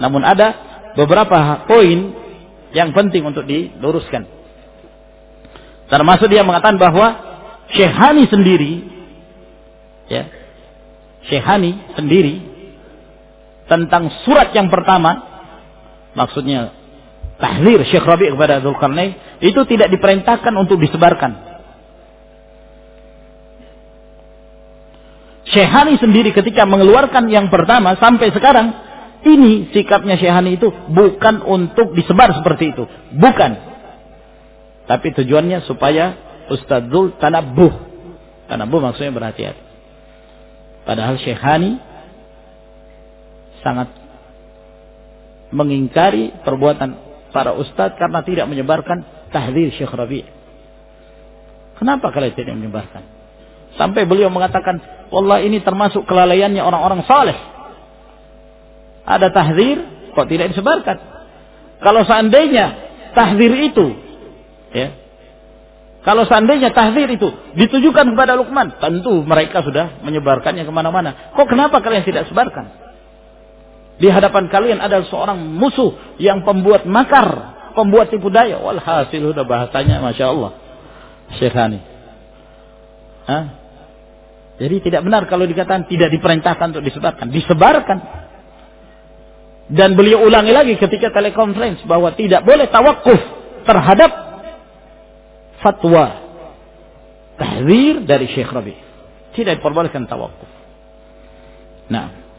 Namun ada beberapa poin yang penting untuk diluruskan. Termasuk dia mengatakan bahwa Syekhani sendiri ya Syekhani sendiri tentang surat yang pertama maksudnya tahzir Syekh Rabi kepada Zulkarnain itu tidak diperintahkan untuk disebarkan. Syekhani sendiri ketika mengeluarkan yang pertama sampai sekarang ini sikapnya Syekhani itu bukan untuk disebar seperti itu, bukan. Tapi tujuannya supaya Ustadzul tanabuh. Tanabuh maksudnya berhati-hati. Padahal Syekhani sangat mengingkari perbuatan para ustadz karena tidak menyebarkan tahdir Syekh Rabi. Kenapa kalian tidak menyebarkan? Sampai beliau mengatakan, Wallah ini termasuk kelalaiannya orang-orang saleh. Ada tahdir, kok tidak disebarkan? Kalau seandainya tahdir itu, ya, kalau seandainya tahdir itu ditujukan kepada Luqman, tentu mereka sudah menyebarkannya ke mana-mana. Kok kenapa kalian tidak sebarkan? Di hadapan kalian ada seorang musuh yang pembuat makar, pembuat tipu daya. Walhasil sudah bahasanya, masya Allah, Syekhani. Hah? Jadi tidak benar kalau dikatakan tidak diperintahkan untuk disebarkan. Disebarkan. Dan beliau ulangi lagi ketika telekonferensi bahwa tidak boleh tawakuf terhadap fatwa tahzir dari Syekh Rabi. Tidak diperbolehkan tawakuf. Nah.